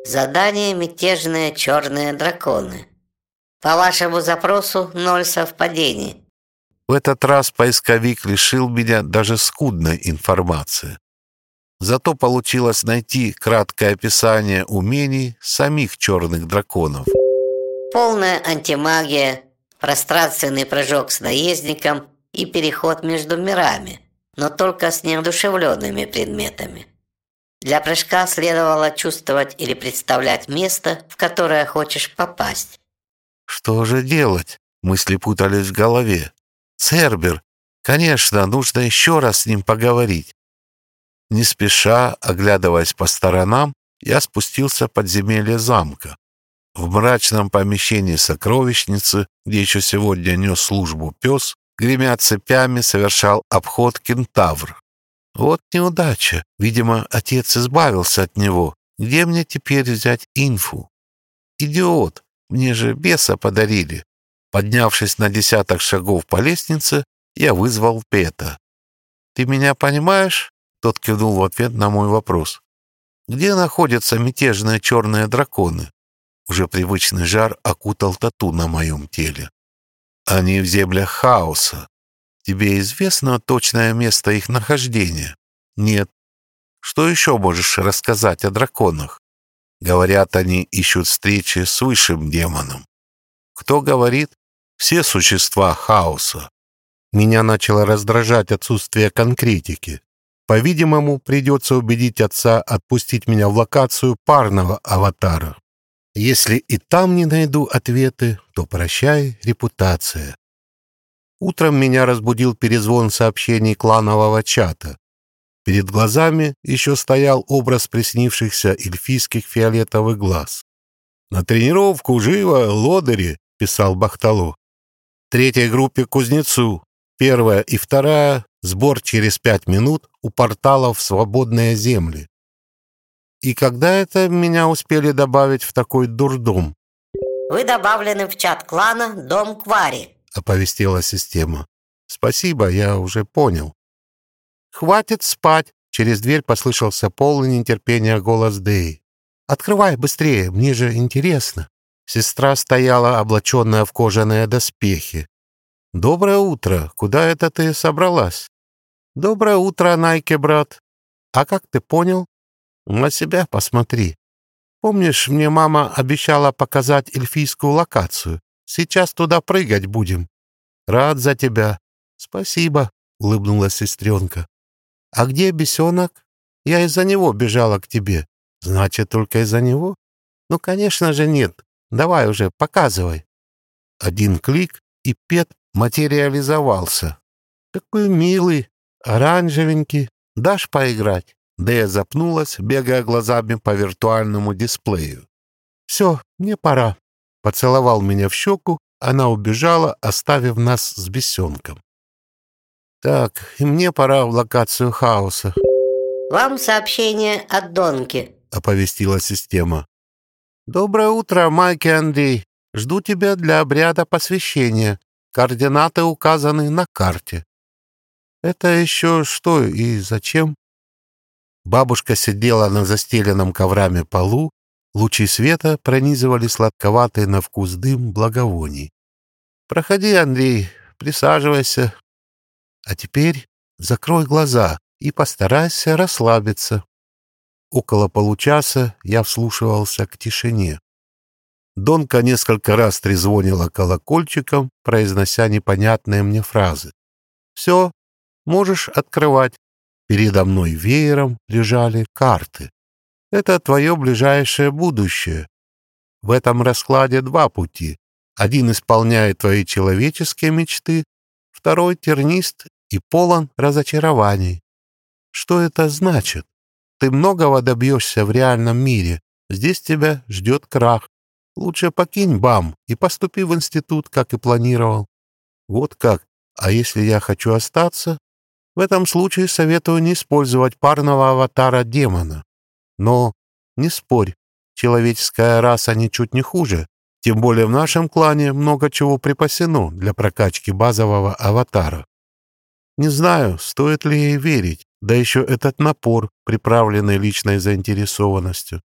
Задание «Мятежные черные драконы». По вашему запросу ноль совпадений.
В этот раз поисковик лишил меня даже скудной информации. Зато получилось найти краткое описание умений самих черных драконов.
Полная антимагия, пространственный прыжок с наездником и переход между мирами, но только с неодушевленными предметами. Для прыжка следовало чувствовать или представлять место, в которое хочешь попасть.
Что же делать? Мысли путались в голове. Цербер, конечно, нужно еще раз с ним поговорить. Не спеша, оглядываясь по сторонам, я спустился в подземелье замка. В мрачном помещении сокровищницы, где еще сегодня нес службу пес, гремя цепями, совершал обход кентавр. Вот неудача. Видимо, отец избавился от него. Где мне теперь взять инфу? Идиот. Мне же беса подарили. Поднявшись на десяток шагов по лестнице, я вызвал Пета. «Ты меня понимаешь?» Тот кивнул в ответ на мой вопрос. «Где находятся мятежные черные драконы?» Уже привычный жар окутал тату на моем теле. «Они в землях хаоса. Тебе известно точное место их нахождения?» «Нет». «Что еще можешь рассказать о драконах?» Говорят, они ищут встречи с высшим демоном. Кто говорит? Все существа хаоса. Меня начало раздражать отсутствие конкретики. По-видимому, придется убедить отца отпустить меня в локацию парного аватара. Если и там не найду ответы, то прощай, репутация. Утром меня разбудил перезвон сообщений кланового чата. Перед глазами еще стоял образ приснившихся эльфийских фиолетовых глаз. «На тренировку живо, лодыри!» — писал Бахтало. «Третьей группе кузнецу. Первая и вторая Сбор через пять минут у портала в свободные земли. И когда это меня успели добавить в такой дурдом?
Вы добавлены в чат клана Дом Квари,
оповестила система. Спасибо, я уже понял. Хватит спать. Через дверь послышался полный нетерпения голос Дэй. «Открывай быстрее, мне же интересно». Сестра стояла, облаченная в кожаные доспехи. «Доброе утро. Куда это ты собралась?» «Доброе утро, Найке, брат. А как ты понял? На себя посмотри. Помнишь, мне мама обещала показать эльфийскую локацию? Сейчас туда прыгать будем. Рад за тебя. Спасибо, улыбнулась сестренка. А где бесенок? Я из-за него бежала к тебе. Значит, только из-за него? Ну, конечно же, нет. Давай уже, показывай. Один клик, и Пет материализовался. Какой милый, оранжевенький. Дашь поиграть? Дэя запнулась, бегая глазами по виртуальному дисплею. «Все, мне пора». Поцеловал меня в щеку, она убежала, оставив нас с бесенком. «Так, и мне пора в локацию хаоса».
«Вам сообщение от Донки», —
оповестила система. «Доброе утро, Майки Андрей. Жду тебя для обряда посвящения. Координаты указаны на карте». «Это еще что и зачем?» Бабушка сидела на застеленном коврами полу, лучи света пронизывали сладковатый на вкус дым благовоний. «Проходи, Андрей, присаживайся. А теперь закрой глаза и постарайся расслабиться». Около получаса я вслушивался к тишине. Донка несколько раз трезвонила колокольчиком, произнося непонятные мне фразы. «Все, можешь открывать». Передо мной веером лежали карты. Это твое ближайшее будущее. В этом раскладе два пути. Один исполняет твои человеческие мечты, второй тернист и полон разочарований. Что это значит? Ты многого добьешься в реальном мире. Здесь тебя ждет крах. Лучше покинь БАМ и поступи в институт, как и планировал. Вот как. А если я хочу остаться, в этом случае советую не использовать парного аватара демона. Но не спорь, человеческая раса ничуть не хуже, тем более в нашем клане много чего припасено для прокачки базового аватара. Не знаю, стоит ли ей верить, да еще этот напор, приправленный личной заинтересованностью.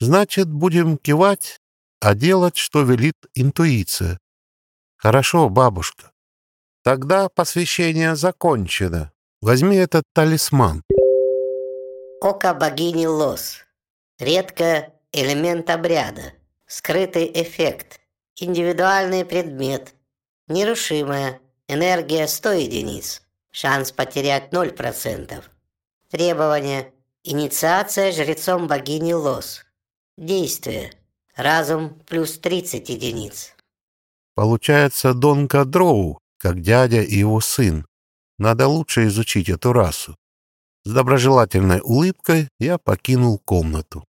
Значит, будем кивать, а делать, что велит интуиция. Хорошо, бабушка. Тогда посвящение закончено. Возьми этот талисман.
Око богини Лос. Редко элемент обряда. Скрытый эффект. Индивидуальный предмет. Нерушимая. Энергия 100 единиц. Шанс потерять 0%. Требования. Инициация жрецом богини Лос. Действие. Разум плюс 30 единиц.
Получается Донка Дроу как дядя и его сын. Надо лучше изучить эту расу. С доброжелательной улыбкой я покинул комнату.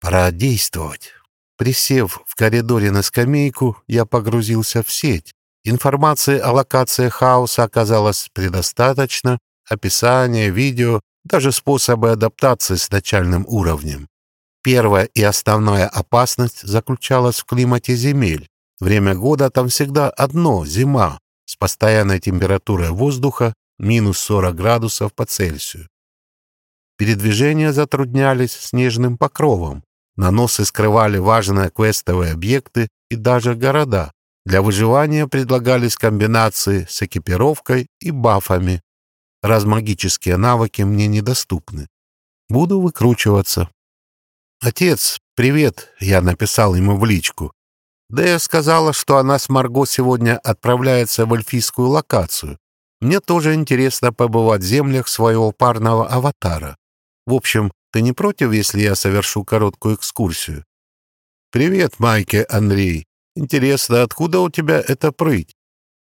Пора действовать. Присев в коридоре на скамейку, я погрузился в сеть. Информации о локации хаоса оказалось предостаточно, описание, видео, даже способы адаптации с начальным уровнем. Первая и основная опасность заключалась в климате земель. Время года там всегда одно — зима, с постоянной температурой воздуха минус 40 градусов по Цельсию. Передвижения затруднялись снежным покровом, наносы скрывали важные квестовые объекты и даже города. Для выживания предлагались комбинации с экипировкой и бафами. Раз магические навыки мне недоступны. Буду выкручиваться. «Отец, привет!» — я написал ему в личку. Дэя сказала, что она с Марго сегодня отправляется в эльфийскую локацию. Мне тоже интересно побывать в землях своего парного аватара. В общем, ты не против, если я совершу короткую экскурсию? Привет, Майке, Андрей. Интересно, откуда у тебя эта прыть?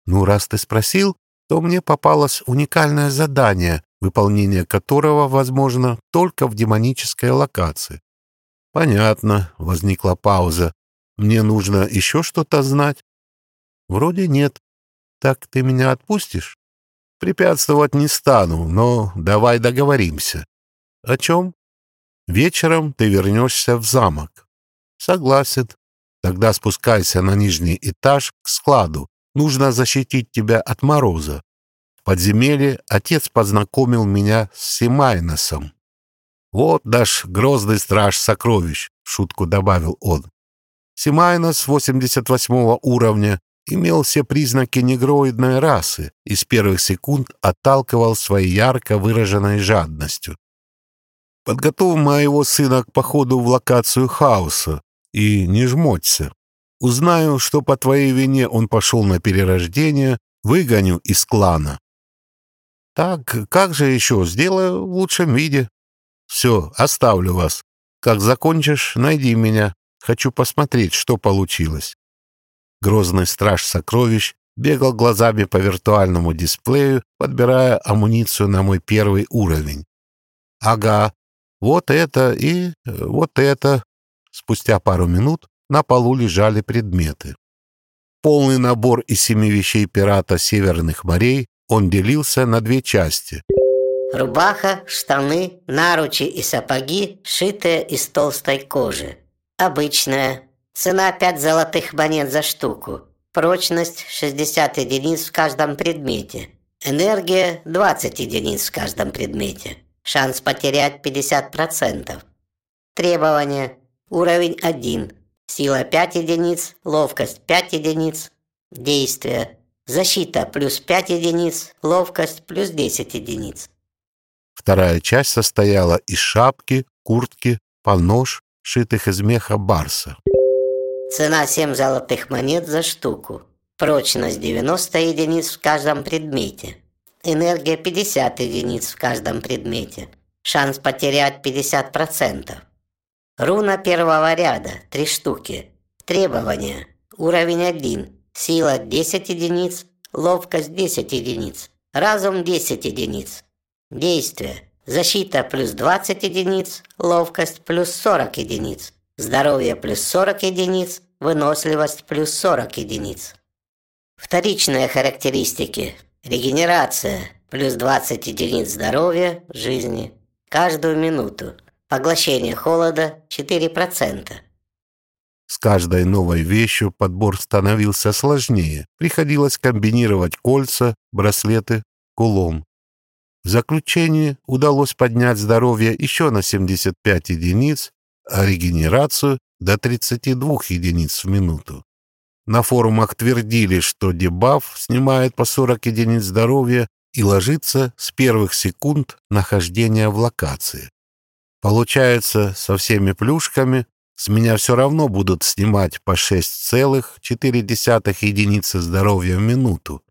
Ну, раз ты спросил, то мне попалось уникальное задание, выполнение которого возможно только в демонической локации. Понятно, возникла пауза. Мне нужно еще что-то знать? Вроде нет. Так ты меня отпустишь? Препятствовать не стану, но давай договоримся. О чем? Вечером ты вернешься в замок. Согласен. Тогда спускайся на нижний этаж к складу. Нужно защитить тебя от мороза. В подземелье отец познакомил меня с Симайносом. «Вот наш грозный страж сокровищ», — шутку добавил он. Симайнос 88 уровня имел все признаки негроидной расы и с первых секунд отталкивал своей ярко выраженной жадностью. Подготовь моего сына к походу в локацию хаоса и не жмоться. Узнаю, что по твоей вине он пошел на перерождение, выгоню из клана. Так, как же еще? Сделаю в лучшем виде. Все, оставлю вас. Как закончишь, найди меня. Хочу посмотреть, что получилось. Грозный страж сокровищ бегал глазами по виртуальному дисплею, подбирая амуницию на мой первый уровень. Ага, вот это и вот это. Спустя пару минут на полу лежали предметы. Полный набор из семи вещей пирата Северных морей он делился на две части.
Рубаха, штаны, наручи и сапоги, шитые из толстой кожи. Обычная. Цена 5 золотых монет за штуку. Прочность 60 единиц в каждом предмете. Энергия 20 единиц в каждом предмете. Шанс потерять 50%. Требования. Уровень 1. Сила 5 единиц, ловкость 5 единиц. Действие. Защита плюс 5 единиц, ловкость плюс 10 единиц.
Вторая часть состояла из шапки, куртки, понож, шитых из меха барса.
Цена 7 золотых монет за штуку. Прочность 90 единиц в каждом предмете. Энергия 50 единиц в каждом предмете. Шанс потерять 50%. Руна первого ряда 3 штуки. Требования. Уровень 1. Сила 10 единиц. Ловкость 10 единиц. Разум 10 единиц. Действие. Защита плюс 20 единиц. Ловкость плюс 40 единиц. Здоровье плюс 40 единиц. Выносливость плюс 40 единиц. Вторичные характеристики. Регенерация. Плюс 20 единиц здоровья, жизни. Каждую минуту. Поглощение холода 4%.
С каждой новой вещью подбор становился сложнее. Приходилось комбинировать кольца, браслеты, кулон. В заключение удалось поднять здоровье еще на 75 единиц, а регенерацию до 32 единиц в минуту. На форумах твердили, что дебаф снимает по 40 единиц здоровья и ложится с первых секунд нахождения в локации. Получается, со всеми плюшками с меня все равно будут снимать по 6,4 единицы здоровья в минуту.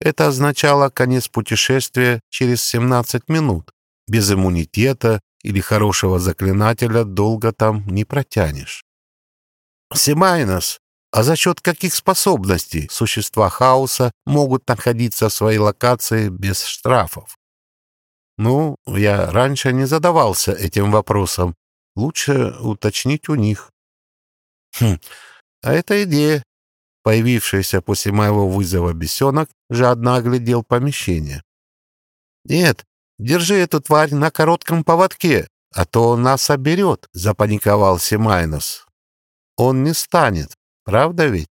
Это означало конец путешествия через 17 минут. Без иммунитета или хорошего заклинателя долго там не протянешь. Семайнос, а за счет каких способностей существа хаоса могут находиться в своей локации без штрафов? Ну, я раньше не задавался этим вопросом. Лучше уточнить у них. Хм, а это идея. Появившийся после моего вызова бесенок жадно оглядел помещение. «Нет, держи эту тварь на коротком поводке, а то он нас оберет», — запаниковал Семайнос. «Он не станет, правда ведь?»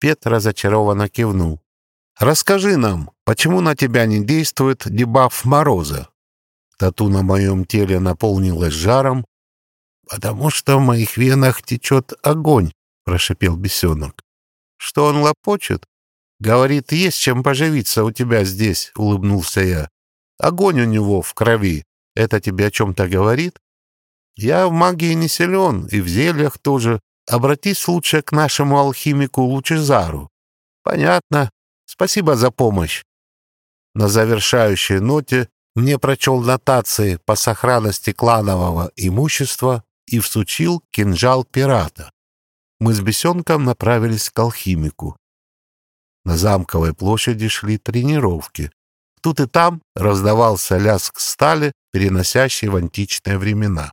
Пет разочарованно кивнул. «Расскажи нам, почему на тебя не действует дебаф мороза?» Тату на моем теле наполнилась жаром. «Потому что в моих венах течет огонь», — прошипел бесенок. Что он лопочет? Говорит, есть чем поживиться у тебя здесь, улыбнулся я. Огонь у него в крови. Это тебе о чем-то говорит? Я в магии не силен, и в зельях тоже. Обратись лучше к нашему алхимику Лучезару. Понятно. Спасибо за помощь. На завершающей ноте мне прочел нотации по сохранности кланового имущества и всучил кинжал пирата мы с бесенком направились к алхимику. На замковой площади шли тренировки. Тут и там раздавался лязг стали, переносящий в античные времена.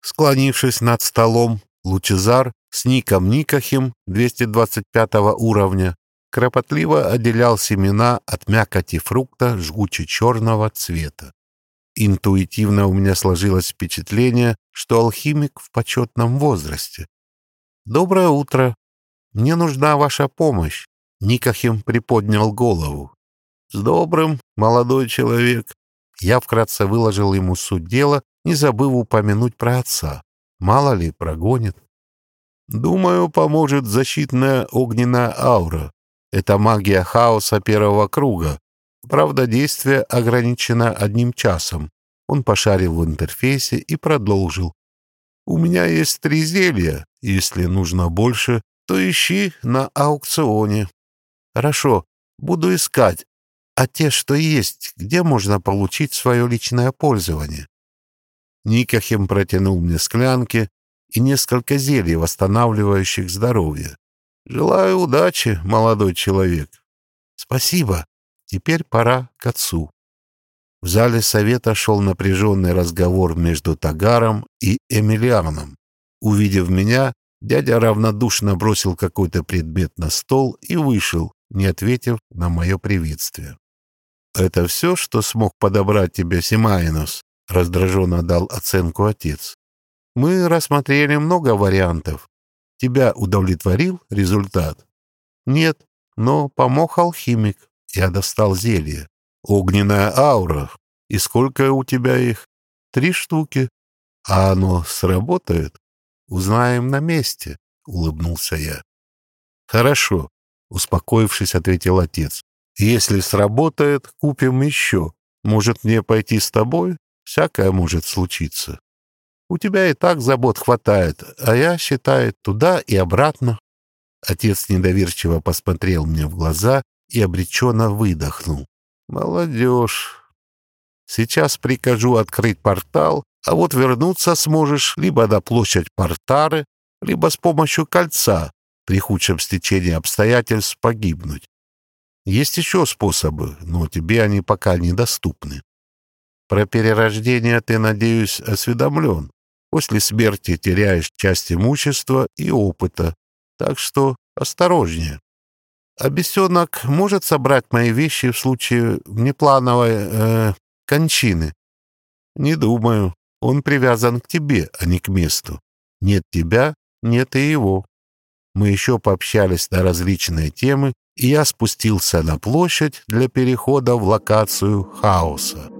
Склонившись над столом, Лучезар с ником Никахим 225 уровня кропотливо отделял семена от мякоти фрукта жгуче-черного цвета. Интуитивно у меня сложилось впечатление, что алхимик в почетном возрасте. «Доброе утро. Мне нужна ваша помощь». Никахим приподнял голову. «С добрым, молодой человек». Я вкратце выложил ему суть дела, не забыв упомянуть про отца. Мало ли, прогонит. «Думаю, поможет защитная огненная аура. Это магия хаоса первого круга. Правда, действие ограничено одним часом». Он пошарил в интерфейсе и продолжил. «У меня есть три зелья. Если нужно больше, то ищи на аукционе. Хорошо, буду искать. А те, что есть, где можно получить свое личное пользование? Никахим протянул мне склянки и несколько зелий, восстанавливающих здоровье. Желаю удачи, молодой человек. Спасибо. Теперь пора к отцу. В зале совета шел напряженный разговор между Тагаром и Эмилианом. Увидев меня, дядя равнодушно бросил какой-то предмет на стол и вышел, не ответив на мое приветствие. «Это все, что смог подобрать тебе Симаинус?» — раздраженно дал оценку отец. «Мы рассмотрели много вариантов. Тебя удовлетворил результат?» «Нет, но помог алхимик. Я достал зелье. Огненная аура. И сколько у тебя их? Три штуки. А оно сработает? Узнаем на месте, улыбнулся я. Хорошо, успокоившись, ответил отец. Если сработает, купим еще. Может, мне пойти с тобой? Всякое может случиться. У тебя и так забот хватает, а я, считаю, туда и обратно. Отец недоверчиво посмотрел мне в глаза и обреченно выдохнул. «Молодежь! Сейчас прикажу открыть портал, а вот вернуться сможешь либо на площадь Портары, либо с помощью кольца, при худшем стечении обстоятельств погибнуть. Есть еще способы, но тебе они пока недоступны. Про перерождение ты, надеюсь, осведомлен. После смерти теряешь часть имущества и опыта, так что осторожнее. А может собрать мои вещи в случае внеплановой э, кончины? Не думаю. Он привязан к тебе, а не к месту. Нет тебя, нет и его. Мы еще пообщались на различные темы, и я спустился на площадь для перехода в локацию хаоса.